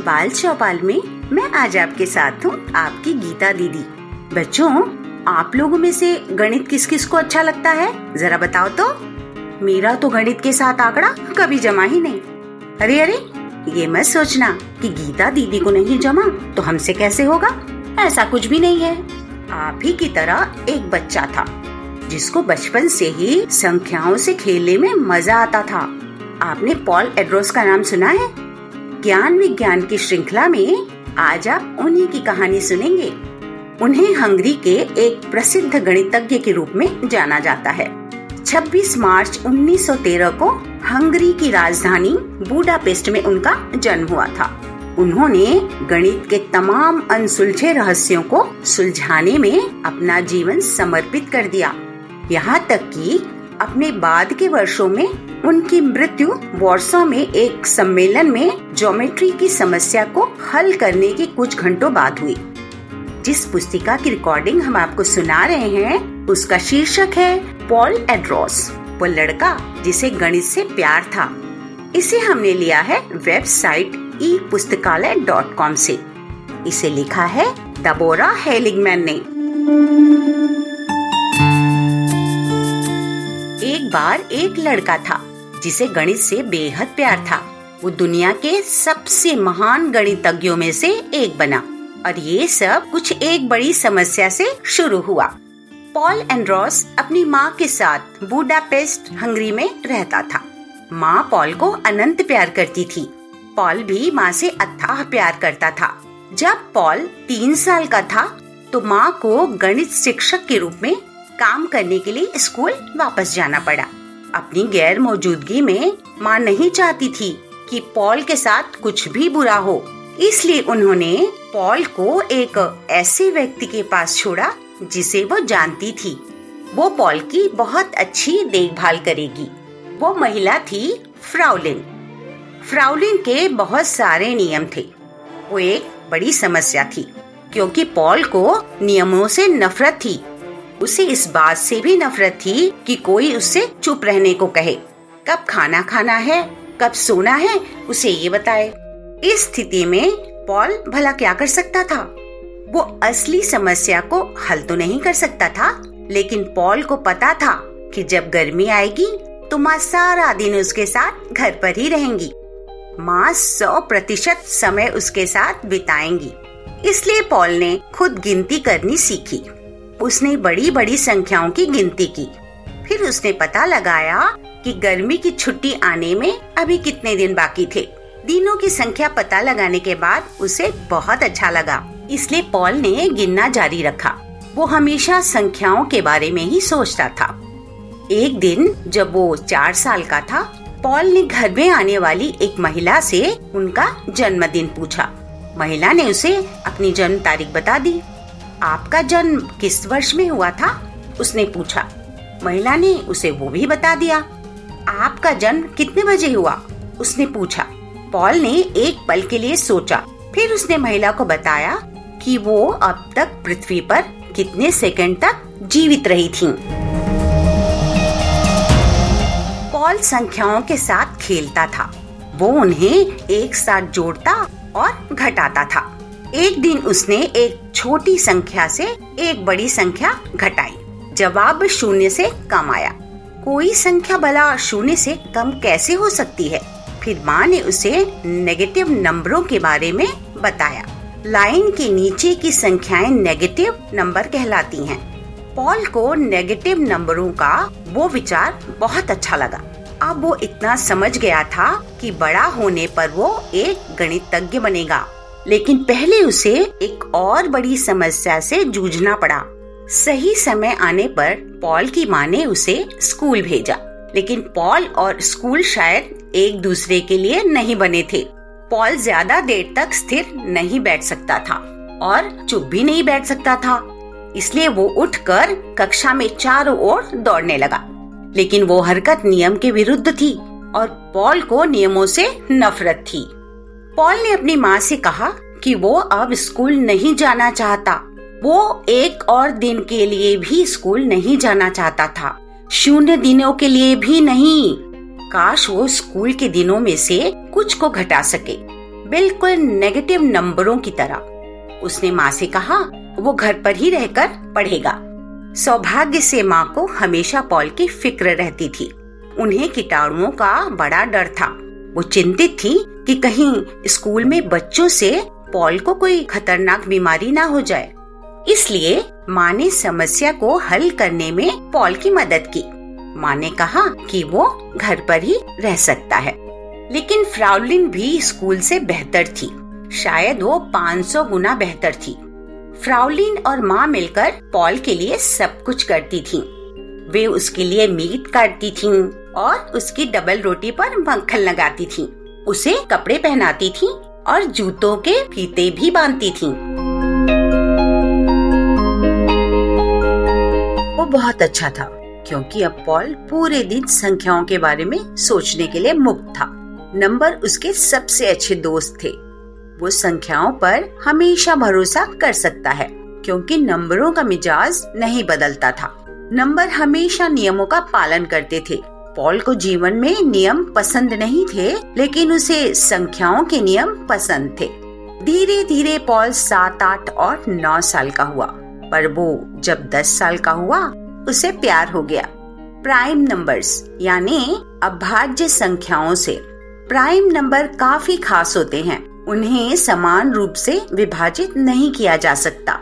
बाल चौपाल में मैं आज आपके साथ हूँ, आपकी गीता दीदी। बच्चों, आप लोगों में से गणित किस किस को अच्छा लगता है? जरा बताओ तो। मेरा तो गणित के साथ आंकड़ा कभी जमा ही नहीं। अरे अरे, ये मत सोचना कि गीता दीदी को नहीं जमा तो हमसे कैसे होगा? ऐसा कुछ भी नहीं है। आप ही की तरह एक बच्चा था, जिसको बचपन से ही संख्याओं से खेलने में मज़ा आता था। आपने पॉल एड्रोस का नाम सुना है? ज्ञान विज्ञान की श्रृंखला में आज आप उन्हीं की कहानी सुनेंगे। उन्हें हंगरी के एक प्रसिद्ध गणितज्ञ के रूप में जाना जाता है। 26 मार्च 1913 को हंगरी की राजधानी बूडापेस्ट में उनका जन्म हुआ था। उन्होंने गणित के तमाम अनसुलझे रहस्यों को सुलझाने में अपना जीवन समर्पित कर दिया। यहाँ तक कि अपने बाद के वर्षों में उनकी मृत्यु वॉर्सो में एक सम्मेलन में ज्योमेट्री की समस्या को हल करने के कुछ घंटों बाद हुई। जिस पुस्तिका की रिकॉर्डिंग हम आपको सुना रहे हैं, उसका शीर्षक है पॉल एड्रॉस, वो लड़का जिसे गणित से प्यार था। इसे हमने लिया है वेबसाइट ई पुस्तकालय डॉट कॉम ऐसी इसे लिखा है दबोरा हेलिगमैन ने। एक बार एक लड़का था, जिसे गणित से बेहद प्यार था। वो दुनिया के सबसे महान गणितज्ञों में से एक बना और ये सब कुछ एक बड़ी समस्या से शुरू हुआ। पॉल एंड्रॉस अपनी माँ के साथ बूडापेस्ट, हंगरी में रहता था। माँ पॉल को अनंत प्यार करती थी। पॉल भी माँ से अथाह प्यार करता था। जब पॉल तीन साल का था तो माँ को गणित शिक्षक के रूप में काम करने के लिए स्कूल वापस जाना पड़ा। अपनी गैर मौजूदगी में माँ नहीं चाहती थी कि पॉल के साथ कुछ भी बुरा हो। इसलिए उन्होंने पॉल को एक ऐसे व्यक्ति के पास छोड़ा जिसे वो जानती थी। वो पॉल की बहुत अच्छी देखभाल करेगी। वो महिला थी फ्राउलिन। फ्राउलिन के बहुत सारे नियम थे। वो एक बड़ी समस्या थी, क्योंकि पॉल को नियमों से नफरत थी। उसे इस बात से भी नफरत थी कि कोई उससे चुप रहने को कहे। कब खाना खाना है, कब सोना है, उसे ये बताए। इस स्थिति में पॉल भला क्या कर सकता था? वो असली समस्या को हल तो नहीं कर सकता था, लेकिन पॉल को पता था कि जब गर्मी आएगी तो माँ सारा दिन उसके साथ घर पर ही रहेंगी। माँ सौ प्रतिशत समय उसके साथ बिताएँगी। इसलिए पॉल ने खुद गिनती करनी सीखी। उसने बड़ी बड़ी संख्याओं की गिनती की। फिर उसने पता लगाया कि गर्मी की छुट्टी आने में अभी कितने दिन बाकी थे। दिनों की संख्या पता लगाने के बाद उसे बहुत अच्छा लगा। इसलिए पॉल ने गिनना जारी रखा। वो हमेशा संख्याओं के बारे में ही सोचता था। एक दिन जब वो चार साल का था, पॉल ने घर में आने वाली एक महिला से उनका जन्मदिन पूछा। महिला ने उसे अपनी जन्म तारीख बता दी। आपका जन्म किस वर्ष में हुआ था? उसने पूछा। महिला ने उसे वो भी बता दिया। आपका जन्म कितने बजे हुआ? उसने पूछा। पॉल ने एक पल के लिए सोचा। फिर उसने महिला को बताया कि वो अब तक पृथ्वी पर कितने सेकंड तक जीवित रही थीं। पॉल संख्याओं के साथ खेलता था। वो उन्हें एक साथ जोड़ता और घटाता था। एक दिन उसने एक छोटी संख्या से एक बड़ी संख्या घटाई। जवाब शून्य से कम आया। कोई संख्या भला शून्य से कम कैसे हो सकती है? फिर माँ ने उसे नेगेटिव नंबरों के बारे में बताया। लाइन के नीचे की संख्याएँ नेगेटिव नंबर कहलाती हैं। पॉल को नेगेटिव नंबरों का वो विचार बहुत अच्छा लगा। अब वो इतना समझ गया था कि बड़ा होने पर वो एक गणितज्ञ बनेगा। लेकिन पहले उसे एक और बड़ी समस्या से जूझना पड़ा। सही समय आने पर पॉल की माँ ने उसे स्कूल भेजा, लेकिन पॉल और स्कूल शायद एक दूसरे के लिए नहीं बने थे। पॉल ज़्यादा देर तक स्थिर नहीं बैठ सकता था और चुप भी नहीं बैठ सकता था। इसलिए वो उठकर कक्षा में चारों ओर दौड़ने लगा, लेकिन वो हरकत नियम के विरुद्ध थी और पॉल को नियमों से नफरत थी। पॉल ने अपनी माँ से कहा कि वो अब स्कूल नहीं जाना चाहता। वो एक और दिन के लिए भी स्कूल नहीं जाना चाहता था। शून्य दिनों के लिए भी नहीं। काश वो स्कूल के दिनों में से कुछ को घटा सके। बिल्कुल नेगेटिव नंबरों की तरह। उसने माँ से कहा, वो घर पर ही रहकर पढ़ेगा। सौभाग्य से माँ को हमेशा पॉल की फ़िक्र रहती थी। उन्हें कीटाणुओं का बड़ा डर था। वो चिंतित थी कि कहीं स्कूल में बच्चों से पॉल को कोई खतरनाक बीमारी ना हो जाए। इसलिए माँ ने समस्या को हल करने में पॉल की मदद की। माँ ने कहा कि वो घर पर ही रह सकता है। लेकिन फ्राउलिन भी स्कूल से बेहतर थी। शायद वो 500 गुना बेहतर थी। फ्राउलिन और माँ मिलकर पॉल के लिए सब कुछ करती थीं। वे उसके लिए मीट काटती थीं। और उसकी डबल रोटी पर मक्खन लगाती थी। उसे कपड़े पहनाती थी और जूतों के फीते भी बांधती थी। वो बहुत अच्छा था, क्योंकि अब पॉल पूरे दिन संख्याओं के बारे में सोचने के लिए मुक्त था। नंबर उसके सबसे अच्छे दोस्त थे। वो संख्याओं पर हमेशा भरोसा कर सकता है, क्योंकि नंबरों का मिजाज नहीं बदलता था। नंबर हमेशा नियमों का पालन करते थे पॉल को जीवन में नियम पसंद नहीं थे, लेकिन उसे संख्याओं के नियम पसंद थे। धीरे धीरे पॉल सात, आठ और नौ साल का हुआ, पर वो जब दस साल का हुआ, उसे प्यार हो गया। प्राइम नंबर्स, यानी अभाज्य संख्याओं से। प्राइम नंबर काफ़ी खास होते हैं, उन्हें समान रूप से विभाजित नहीं किया जा सकता।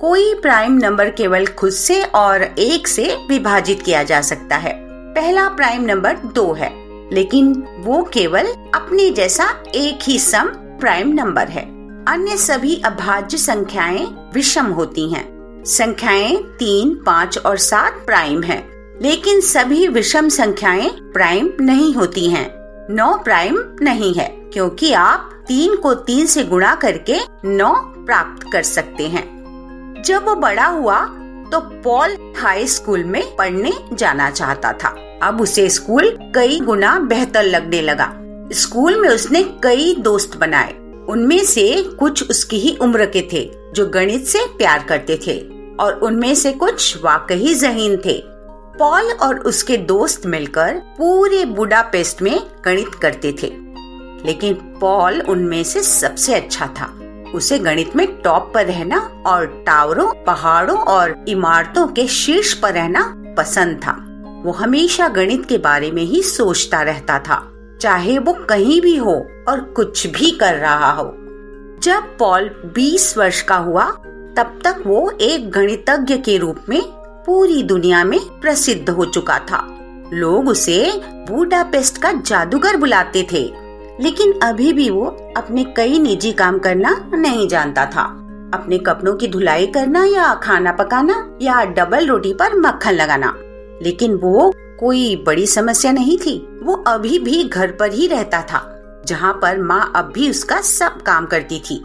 कोई प्राइम नंबर केवल खुद से और एक से विभाजित किया जा सकता है। पहला प्राइम नंबर दो है लेकिन वो केवल अपने जैसा एक ही सम प्राइम नंबर है अन्य सभी अभाज्य संख्याएँ विषम होती हैं। संख्याएँ तीन पाँच और सात प्राइम हैं, लेकिन सभी विषम संख्याएँ प्राइम नहीं होती हैं। नौ प्राइम नहीं है क्योंकि आप तीन को तीन से गुणा करके नौ प्राप्त कर सकते हैं जब वो बड़ा हुआ तो पॉल हाई स्कूल में पढ़ने जाना चाहता था अब उसे स्कूल कई गुना बेहतर लगने लगा। स्कूल में उसने कई दोस्त बनाए। उनमें से कुछ उसकी ही उम्र के थे, जो गणित से प्यार करते थे, और उनमें से कुछ वाकई जहीन थे। पॉल और उसके दोस्त मिलकर पूरे बुडापेस्ट में गणित करते थे। लेकिन पॉल उनमें से सबसे अच्छा था। उसे गणित में टॉप पर रहना और टावरों, पहाड़ों और इमारतों के शीर्ष पर रहना पसंद था। वो हमेशा गणित के बारे में ही सोचता रहता था, चाहे वो कहीं भी हो और कुछ भी कर रहा हो। जब पॉल 20 वर्ष का हुआ, तब तक वो एक गणितज्ञ के रूप में पूरी दुनिया में प्रसिद्ध हो चुका था। लोग उसे बूडापेस्ट का जादूगर बुलाते थे, लेकिन अभी भी वो अपने कई निजी काम करना नहीं जानता था। अपने कपड़ों की धुलाई करना या खाना पकाना या डबल रोटी पर मक्खन लगाना। लेकिन वो कोई बड़ी समस्या नहीं थी। वो अभी भी घर पर ही रहता था, जहाँ पर माँ अब भी उसका सब काम करती थी।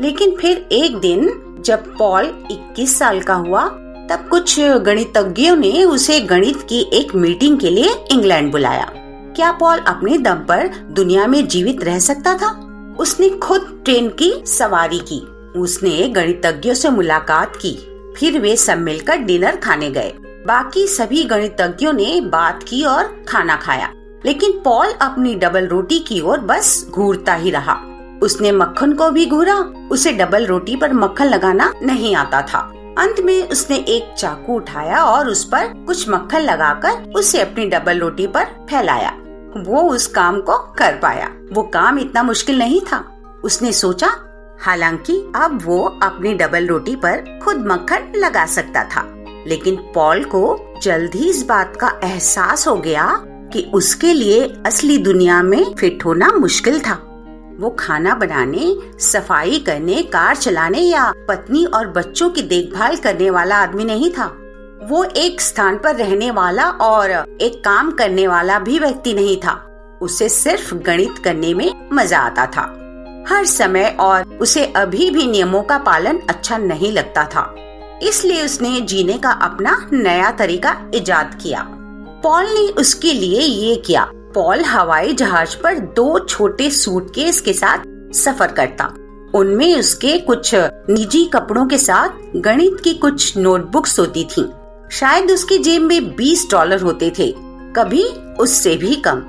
लेकिन फिर एक दिन जब पॉल 21 साल का हुआ, तब कुछ गणितज्ञों ने उसे गणित की एक मीटिंग के लिए इंग्लैंड बुलाया। क्या पॉल अपने दम पर दुनिया में जीवित रह सकता था? उसने खुद ट्रेन की सवारी की। उसने गणितज्ञों से मुलाकात की। फिर वे सब मिलकर डिनर खाने गए। बाकी सभी गणितज्ञों ने बात की और खाना खाया। लेकिन पॉल अपनी डबल रोटी की ओर बस घूरता ही रहा। उसने मक्खन को भी घूरा। उसे डबल रोटी पर मक्खन लगाना नहीं आता था। अंत में उसने एक चाकू उठाया और उस पर कुछ मक्खन लगाकर उसे अपनी डबल रोटी पर फैलाया। वो उस काम को कर पाया। वो काम इतना मुश्किल नहीं था। उसने सोचा, हालाँकि अब वो अपनी डबल रोटी पर खुद मक्खन लगा सकता था। लेकिन पॉल को जल्द ही इस बात का एहसास हो गया कि उसके लिए असली दुनिया में फिट होना मुश्किल था। वो खाना बनाने, सफ़ाई करने, कार चलाने या पत्नी और बच्चों की देखभाल करने वाला आदमी नहीं था। वो एक स्थान पर रहने वाला और एक काम करने वाला भी व्यक्ति नहीं था। उसे सिर्फ़ गणित करने में मज़ा आता था। हर समय और उसे अभी भी नियमों का पालन अच्छा नहीं लगता था। इसलिए उसने जीने का अपना नया तरीका इजाद किया। पॉल ने उसके लिए ये किया। पॉल हवाई जहाज़ पर दो छोटे सूटकेस के साथ सफ़र करता। उनमें उसके कुछ निजी कपड़ों के साथ गणित की कुछ नोटबुक्स होती थीं। शायद उसकी जेब में 20 डॉलर होते थे। कभी उससे भी कम।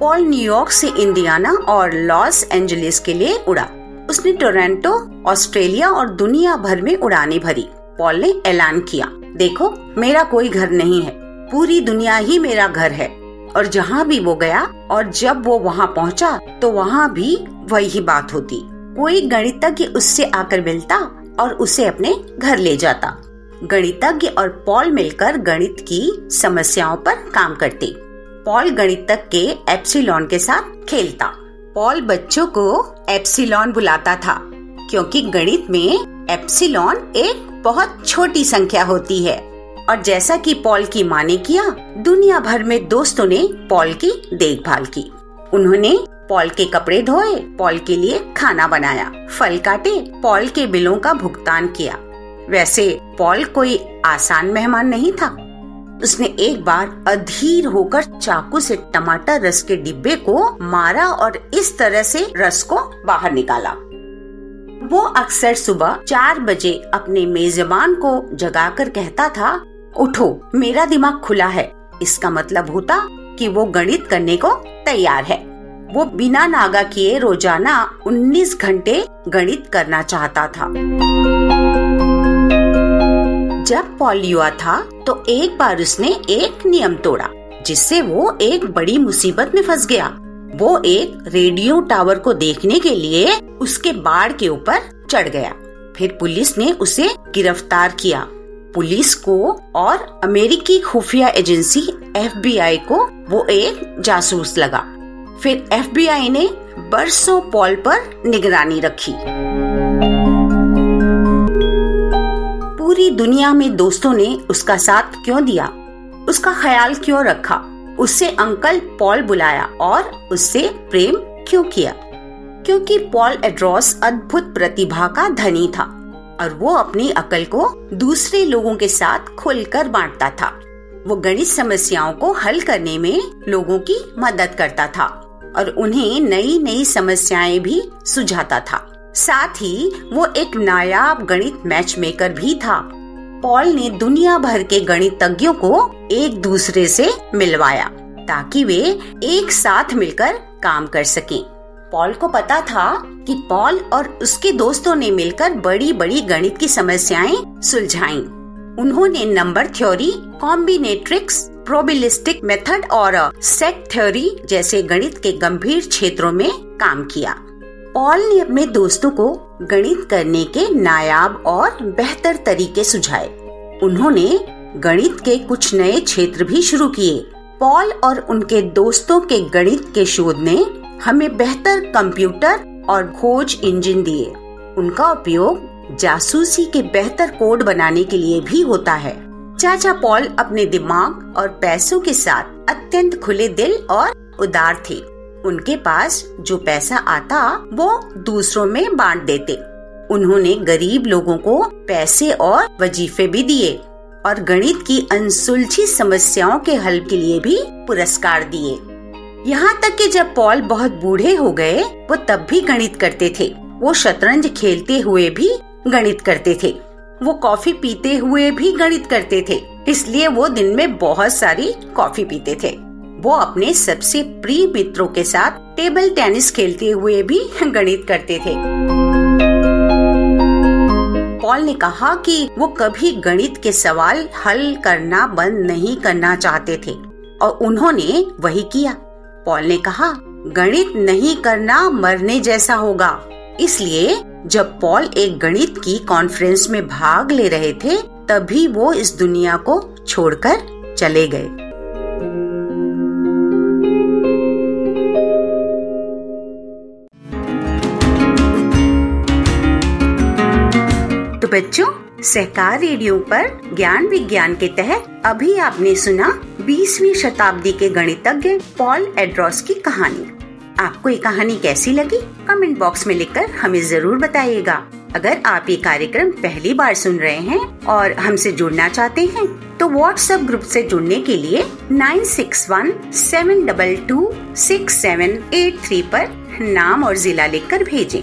पॉल न्यूयॉर्क से इंडियाना और लॉस एंजलिस के लिए उड़ा। उसने टोरंटो, ऑस्ट्रेलिया और दुनिया भर में उड़ाने भरी। पॉल ने ऐलान किया, देखो, मेरा कोई घर नहीं है। पूरी दुनिया ही मेरा घर है। और जहाँ भी वो गया, और जब वो वहाँ पहुँचा तो वहाँ भी वही बात होती। कोई गणितज्ञ उससे आकर मिलता और उसे अपने घर ले जाता। गणितज्ञ और पॉल मिलकर गणित की समस्याओं पर काम करते। पॉल गणितज्ञ के एप्सिलॉन के साथ खेलता। पॉल बच्चों को एप्सिलॉन बुलाता था, क्योंकि गणित में एप्सिलॉन एक बहुत छोटी संख्या होती है। और जैसा कि पॉल की माँ ने किया, दुनिया भर में दोस्तों ने पॉल की देखभाल की। उन्होंने पॉल के कपड़े धोए, पॉल के लिए खाना बनाया, फल काटे, पॉल के बिलों का भुगतान किया। वैसे पॉल कोई आसान मेहमान नहीं था। उसने एक बार अधीर होकर चाकू से टमाटर रस के डिब्बे को मारा और इस तरह से रस को बाहर निकाला। वो अक्सर सुबह चार बजे अपने मेजबान को जगाकर कहता था, उठो, मेरा दिमाग खुला है। इसका मतलब होता कि वो गणित करने को तैयार है। वो बिना नागा किए रोज़ाना 19 घंटे गणित करना चाहता था। जब पॉल युवा था तो एक बार उसने एक नियम तोड़ा, जिससे वो एक बड़ी मुसीबत में फंस गया। वो एक रेडियो टावर को देखने के लिए उसके बाढ़ के ऊपर चढ़ गया। फिर पुलिस ने उसे गिरफ़्तार किया। पुलिस को और अमेरिकी खुफिया एजेंसी एफबीआई को वो एक जासूस लगा। फिर एफबीआई ने बरसों पॉल पर निगरानी रखी। पूरी दुनिया में दोस्तों ने उसका साथ क्यों दिया? उसका ख्याल क्यों रखा? उससे अंकल पॉल बुलाया और उससे प्रेम क्यों किया? क्योंकि पॉल एड्रॉस अद्भुत प्रतिभा का धनी था और वो अपनी अकल को दूसरे लोगों के साथ खुलकर बांटता था। वो गणित समस्याओं को हल करने में लोगों की मदद करता था और उन्हें नई नई समस्याएँ भी सुझाता था। साथ ही वो एक नायाब गणित मैच मेकर भी था। पॉल ने दुनिया भर के गणितज्ञों को एक दूसरे से मिलवाया ताकि वे एक साथ मिलकर काम कर सकें। पॉल को पता था कि पॉल और उसके दोस्तों ने मिलकर बड़ी बड़ी गणित की समस्याएँ सुलझाई। उन्होंने number theory, combinatorics probabilistic method और सेट थ्योरी जैसे गणित के गंभीर क्षेत्रों में काम किया। पॉल ने अपने दोस्तों को गणित करने के नायाब और बेहतर तरीके सुझाए। उन्होंने गणित के कुछ नए क्षेत्र भी शुरू किए। पॉल और उनके दोस्तों के गणित के शोध ने हमें बेहतर कंप्यूटर और खोज इंजन दिए। उनका उपयोग जासूसी के बेहतर कोड बनाने के लिए भी होता है। चाचा पॉल अपने दिमाग और पैसों के साथ अत्यंत खुले दिल और उदार थे। उनके पास जो पैसा आता, वो दूसरों में बांट देते। उन्होंने गरीब लोगों को पैसे और वजीफे भी दिए और गणित की अनसुलझी समस्याओं के हल के लिए भी पुरस्कार दिए। यहाँ तक कि जब पॉल बहुत बूढ़े हो गए, वो तब भी गणित करते थे। वो शतरंज खेलते हुए भी गणित करते थे। वो कॉफ़ी पीते हुए भी गणित करते थे। इसलिए वो दिन में बहुत सारी कॉफ़ी पीते थे। वो अपने सबसे प्रिय मित्रों के साथ टेबल टेनिस खेलते हुए भी गणित करते थे। पॉल ने कहा कि वो कभी गणित के सवाल हल करना बंद नहीं करना चाहते थे और उन्होंने वही किया। पॉल ने कहा, गणित नहीं करना मरने जैसा होगा। इसलिए जब पॉल एक गणित की कॉन्फ्रेंस में भाग ले रहे थे, तभी वो इस दुनिया को छोड़कर चले गए। बच्चों, सहकार रेडियो पर ज्ञान विज्ञान के तहत अभी आपने सुना 20वीं शताब्दी के गणितज्ञ पॉल एड्रॉस की कहानी। आपको ये कहानी कैसी लगी? कमेंट बॉक्स में लिखकर हमें ज़रूर बताइएगा। अगर आप ये कार्यक्रम पहली बार सुन रहे हैं और हमसे जुड़ना चाहते हैं तो व्हाट्सएप ग्रुप से जुड़ने के लिए nine six one seven double two six seven eight three पर नाम और जिला लिखकर भेजें।